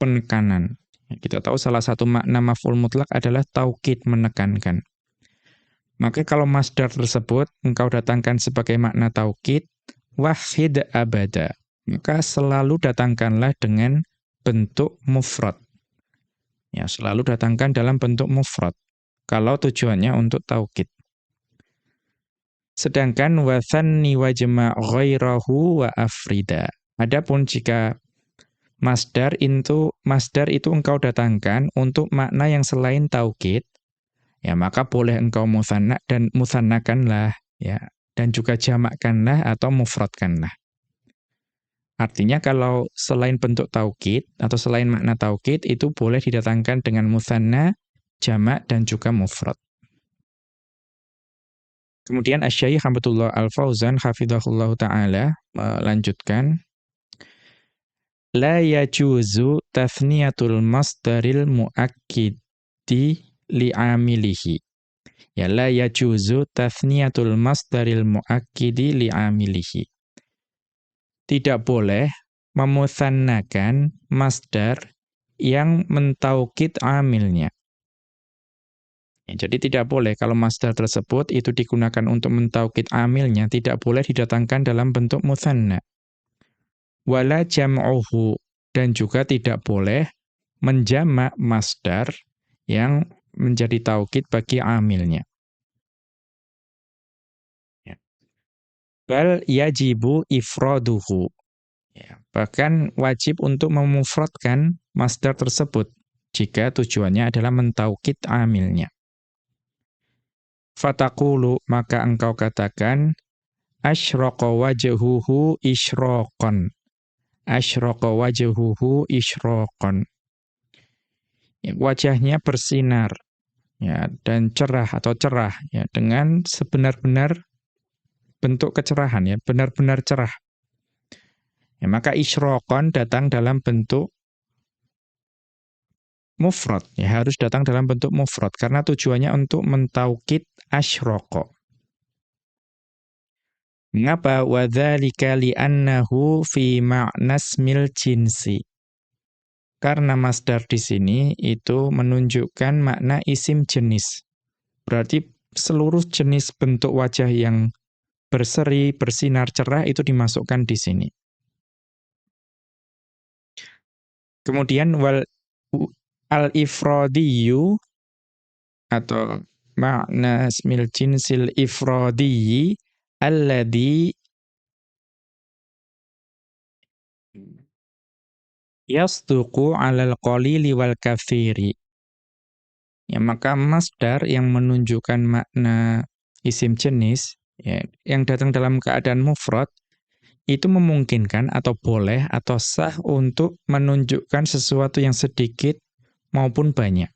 penekanan. Kita tahu salah satu makna maf'ul mutlak adalah taukid, menekankan. Maka kalau masdar tersebut engkau datangkan sebagai makna taukid, wahid abada. Maka selalu datangkanlah dengan bentuk mufrad. Ya, selalu datangkan dalam bentuk mufrad. Kalau tujuannya untuk taukid. Sedangkan wathanni wajma ghairahu wa afrida. Adapun jika masdar itu masdar itu engkau datangkan untuk makna yang selain taukid, ya maka boleh engkau musanna dan musannakanlah ya dan juga jamakkanlah atau mufradkanlah. Artinya kalau selain bentuk taukid atau selain makna taukid itu boleh didatangkan dengan musanna, jamak dan juga mufrad. Kemudian Asy-Syaikh Hamdullah Al-Fauzan hafizahullah taala melanjutkan la yajuzu tathniyatul masdaril muakkidi li'amilihi. Ya la yajuzu tathniyatul masdaril muakkidi li'amilihi. Tidak boleh memutsannakan masdar yang mentaukid amilnya. Ya, jadi tidak boleh kalau masdar tersebut itu digunakan untuk mentaukid amilnya, tidak boleh didatangkan dalam bentuk muthanna. Wala jam'uhu dan juga tidak boleh menjamak masdar yang menjadi taukid bagi amilnya. Ya. Bal yajibu ifraduhu. Ya, bahkan wajib untuk memufradkan masdar tersebut jika tujuannya adalah mentaukid amilnya. Fatakulu maka engkau katakan asyraqa wajhuhu isyraqan. Asyraqa wajhuhu isyraqan. Ya, wajahnya bersinar ya dan cerah atau cerah ya dengan sebenar-benar bentuk kecerahan ya, benar-benar cerah. Ya, maka isyraqan datang dalam bentuk mufrad ya harus datang dalam bentuk mufrad karena tujuannya untuk mentaukid asyroko. Mengapa wadzalika li'annahu fi ma'nasmil jinsi? Karena masdar di sini itu menunjukkan makna isim jenis. Berarti seluruh jenis bentuk wajah yang berseri, bersinar cerah itu dimasukkan di sini. Kemudian wal al-ifradiyu atau makna ismil jinsil ifradiyi alladhi yasduqu 'alal qalili wal kathiri. Ya, maka masdar yang menunjukkan makna isim jenis ya, yang datang dalam keadaan mufrad itu memungkinkan atau boleh atau sah untuk menunjukkan sesuatu yang sedikit maupun banyak.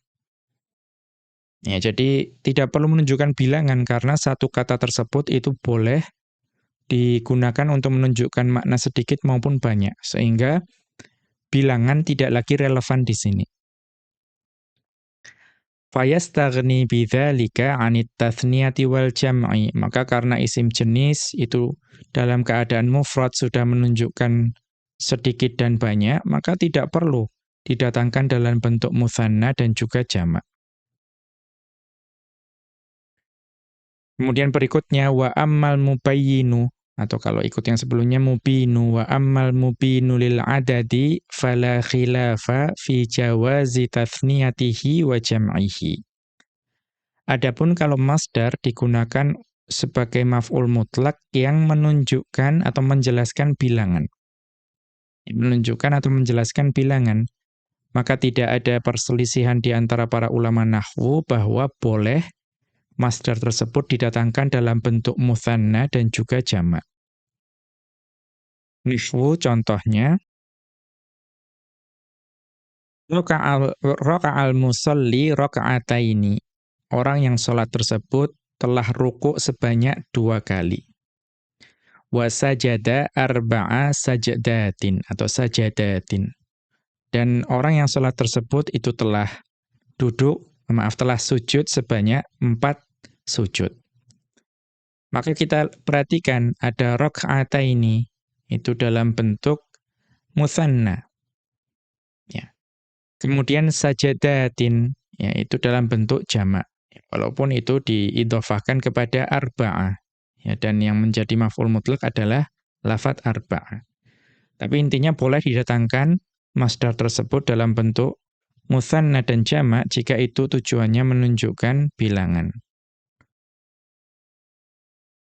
Ya, jadi tidak perlu menunjukkan bilangan karena satu kata tersebut itu boleh digunakan untuk menunjukkan makna sedikit maupun banyak sehingga bilangan tidak lagi relevan di sini. Fayastaghni bidzalika 'anit tathniyati wal jam'i maka karena isim jenis itu dalam keadaan mufrad sudah menunjukkan sedikit dan banyak maka tidak perlu didatangkan dalam bentuk muthanna dan juga jamak. Kemudian berikutnya wa ammal mubayyinu atau kalau ikut yang sebelumnya mubinu wa ammal mubinu lil adadi fala khilafa fi jawazi tathniyatihi wa jam'ihi. Adapun kalau masdar digunakan sebagai maf'ul mutlak yang menunjukkan atau menjelaskan bilangan. Menunjukkan atau menjelaskan bilangan. Maka tidak ada perselisihan di antara para ulama nahwu bahwa boleh masdar tersebut didatangkan dalam bentuk muthanna dan juga jamak. Nihwu contohnya Roka'al musalli roka'ataini. Orang yang sholat tersebut telah ruku sebanyak dua kali. Wasajada arba'a sajadatin atau sajadatin. Dan orang yang sholat tersebut itu telah duduk, maaf, telah sujud sebanyak empat sujud. Maka kita perhatikan ada rok'ata ini, itu dalam bentuk musanna. Ya. Kemudian sajadatin, ya, itu dalam bentuk jamak. Walaupun itu diidofahkan kepada arba'ah. Ya, dan yang menjadi maf'ul mutlak adalah lafat arba'ah. Tapi intinya boleh didatangkan masdar tersebut dalam bentuk musanna dan jamak jika itu tujuannya menunjukkan bilangan.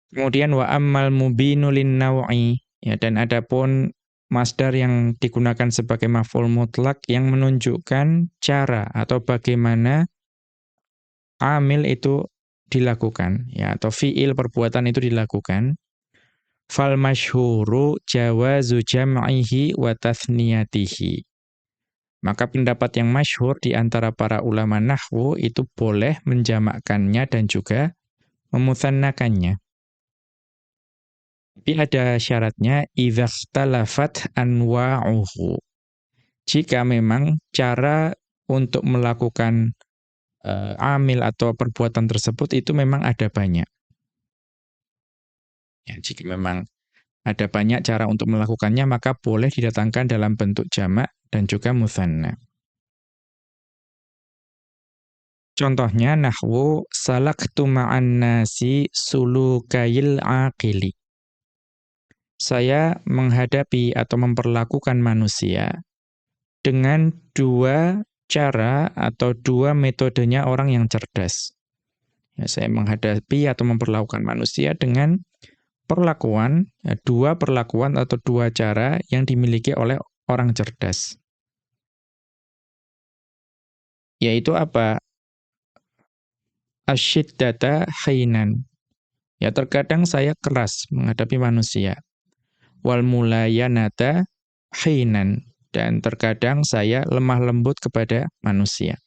Kemudian wa ammal mubinu naw'i. Ya dan adapun masdar yang digunakan sebagai maf'ul mutlak yang menunjukkan cara atau bagaimana amil itu dilakukan. Ya atau fiil perbuatan itu dilakukan. Fal masyhuru jawazu jam'ihi wa tathniyatihi maka pendapat yang masyhur di antara para ulama nahwu itu boleh menjamakkannya dan juga memutsannakannya tapi ada syaratnya idzahtalafat anwa'uhu. Jika memang cara untuk melakukan uh, amil atau perbuatan tersebut itu memang ada banyak. Ya, jika memang ada banyak cara untuk melakukannya, maka boleh didatangkan dalam bentuk jamak dan juga muthanna. Contohnya nahwu salaktu ma'an nasi sulukayil aqili saya menghadapi atau memperlakukan manusia dengan dua cara atau dua metodenya orang yang cerdas. Ya, saya menghadapi atau memperlakukan manusia dengan perlakuan, ya, dua perlakuan atau dua cara yang dimiliki oleh orang cerdas. Yaitu apa? Asyiddata khainan. Ya terkadang saya keras menghadapi manusia wal mulayanata hinan dan terkadang saya lemah lembut kepada manusia.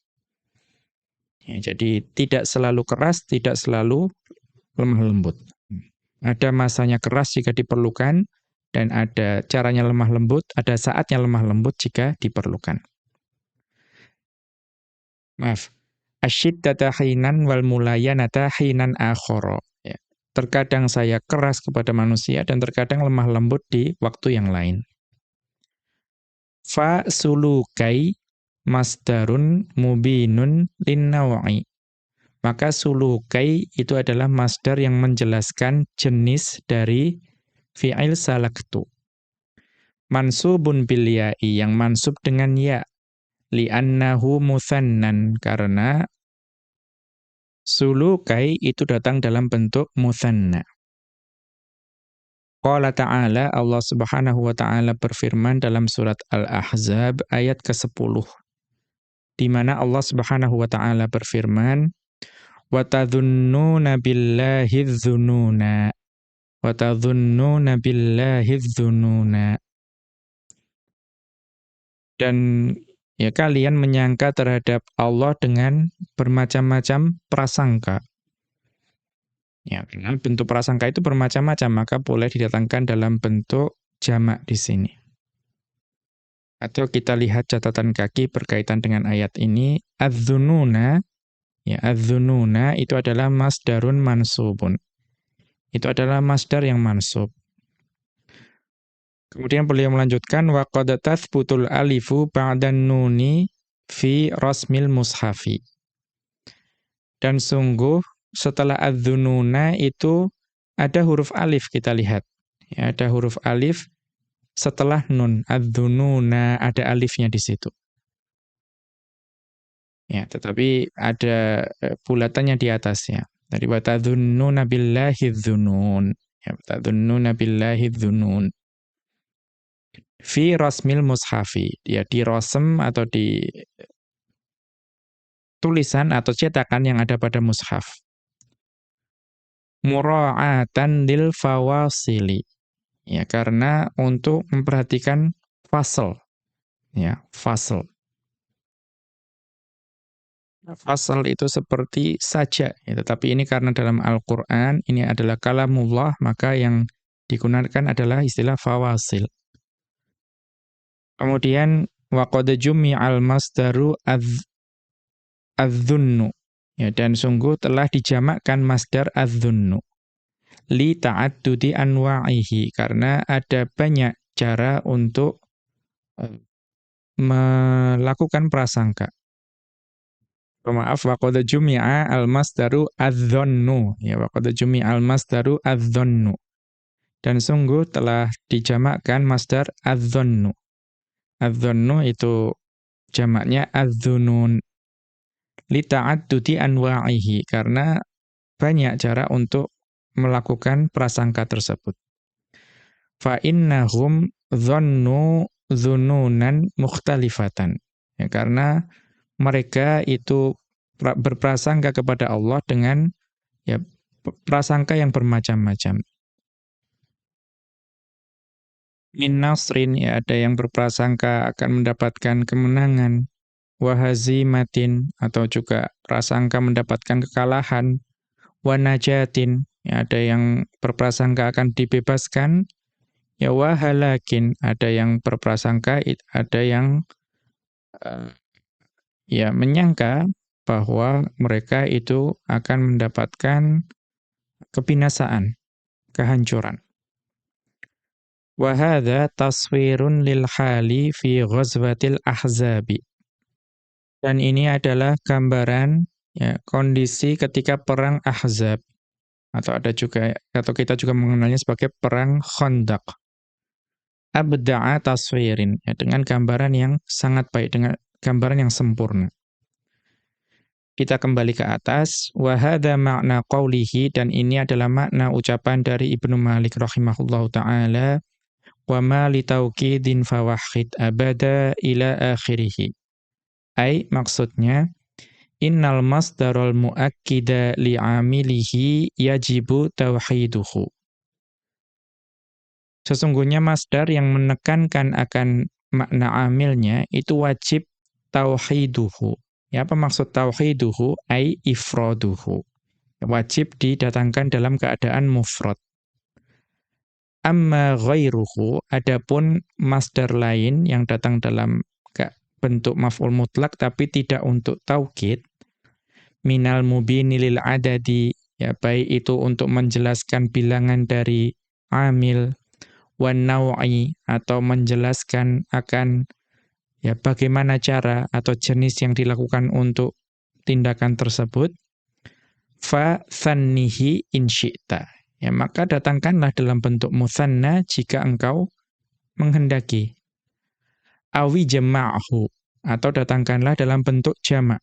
Ya, jadi tidak selalu keras, tidak selalu lemah lembut. Ada masanya keras jika diperlukan dan ada caranya lemah lembut, ada saatnya lemah lembut jika diperlukan. Maaf. Asyiddata hinan wal mulayanata hinan akhara. Terkadang saya keras kepada manusia dan terkadang lemah lembut di waktu yang lain. Fa sulukai masdarun mubinun linnawai. Maka sulukai itu adalah masdar yang menjelaskan jenis dari fi'il salaktu. Mansubun bil ya'i yang mansub dengan ya. Li'annahu muthannan karena Sulukai itu datang dalam bentuk muthanna. Qala ta'ala Allah Subhanahu wa taala berfirman dalam surat Al-Ahzab ayat ke-10 di mana Allah Subhanahu wa taala berfirman tadhunnuna billahi wa tadhunnuna billahi dzununa dan ya kalian menyangka terhadap Allah dengan bermacam-macam prasangka. Ya, karena bentuk prasangka itu bermacam-macam, maka boleh didatangkan dalam bentuk jamak di sini. Atau kita lihat catatan kaki berkaitan dengan ayat ini, adzununa ya adzununa itu adalah masdarun mansubun. Itu adalah masdar yang mansub. Kemudian beliau melanjutkan wa qad tathbutul alifu ba'dan nuni fi rasmil mushafi. Dan sungguh setelah adzununa itu ada huruf alif kita lihat. Ya, ada huruf alif setelah nun adzununa ada alifnya di situ. Ya, tetapi ada e, bulatannya di atasnya. Dari wa tadzunnuna billahi dzunun. Ya, tadzunnuna billahi dzunun fi rasmil mushafi. Ya di rosem atau di tulisan atau cetakan yang ada pada mushaf. Mura'atan lil fawasili. Ya, karena untuk memperhatikan fasal. Ya, fasal. Fasal itu seperti saja, ya, tetapi ini karena dalam Al-Quran ini adalah kalamullah, maka yang digunakan adalah istilah fawasil. Kemudian waqad jumi'al masdaru adz-dzunnu. Ya, dan sungguh telah dijamakkan masdar adz-dzunnu. Li ta'addudi anwa'ihi karena ada banyak cara untuk uh, melakukan prasangka. Maaf waqad jumi'a al-masdaru adz-dzannu. Ya waqad jumi'a al-masdaru adz-dzannu. Dan sungguh telah dijamakkan masdar adz-dzannu. Adzannu itu jamaknya adzunun. Lita'addudi anwa'ihi karena banyak cara untuk melakukan prasangka tersebut. Fa innahum dzannu dzununan mukhtalifatan. Ya, karena mereka itu berprasangka kepada Allah dengan ya prasangka yang bermacam-macam min nasrin ya ada yang berprasangka akan mendapatkan kemenangan. Wahazimatin atau juga prasangka mendapatkan kekalahan. Wanajatin ya ada yang berprasangka akan dibebaskan. Ya wahalakin ada yang berprasangka ada yang uh, ya menyangka bahwa mereka itu akan mendapatkan kebinasaan kehancuran Wahada taswirun lil hali fi ghazwatil ahzabi. Dan ini adalah gambaran ya, kondisi ketika perang Ahzab atau ada juga atau kita juga mengenalnya sebagai perang Khandaq. Abda'a taswirin ya, dengan gambaran yang sangat baik dengan gambaran yang sempurna. Kita kembali ke atas wahada makna qawlihi dan ini adalah makna ucapan dari Ibnu Malik rahimahullahu taala wa ma li tauqidin fawahid abada ila akhirih. Ai maksudnya innal masdarul muakkida li'amilihi yajibu tauhiduhu. Sesungguhnya masdar yang menekankan akan makna amilnya itu wajib tauhiduhu. Ya, apa maksud tauhiduhu? Ai ifraduhu. Wajib didatangkan dalam keadaan mufrad. Amma ghairuhu, adapun masdar lain yang datang dalam bentuk maf'ul mutlak tapi tidak untuk taukid, minal mubini lil adadi, ya baik itu untuk menjelaskan bilangan dari amil, wan atau menjelaskan akan ya bagaimana cara atau jenis yang dilakukan untuk tindakan tersebut, fa thannihi in Ya, maka datangkanlah dalam bentuk musanna jika engkau menghendaki. Awi jama'hu atau datangkanlah dalam bentuk jamak.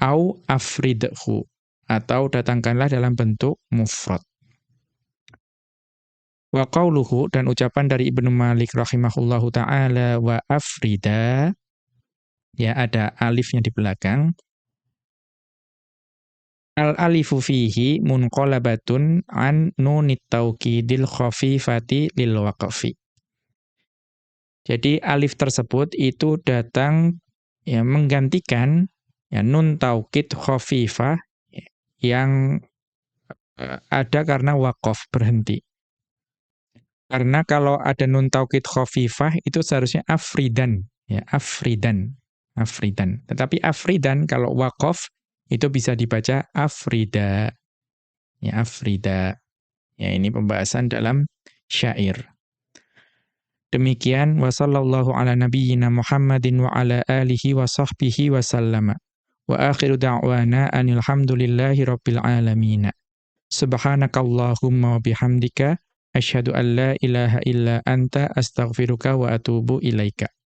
Au afridhu atau datangkanlah dalam bentuk mufrad. Wa qauluhu dan ucapan dari Ibnu Malik rahimahullahu taala wa afrida ya ada alifnya di belakang Al-alifu fihi munqalabatun an nunit tawkidil khafifati lil waqfi. Jadi alif tersebut itu datang ya menggantikan ya nun taukid khafifah yang uh, ada karena waqaf berhenti. Karena kalau ada nun taukid khafifah itu seharusnya afridan ya afridan afridan. Tetapi afridan kalau waqaf itu bisa dibaca Afrida. Ya, Afrida. Ya, ini pembahasan dalam syair. Demikian wa sallallahu ala nabiyyina Muhammadin wa ala alihi wa sahbihi wa sallama. Wa akhiru da'wana anil hamdulillahi rabbil alamin. Subhanakallahumma wa bihamdika asyhadu an la ilaha illa anta astaghfiruka wa atubu ilaika.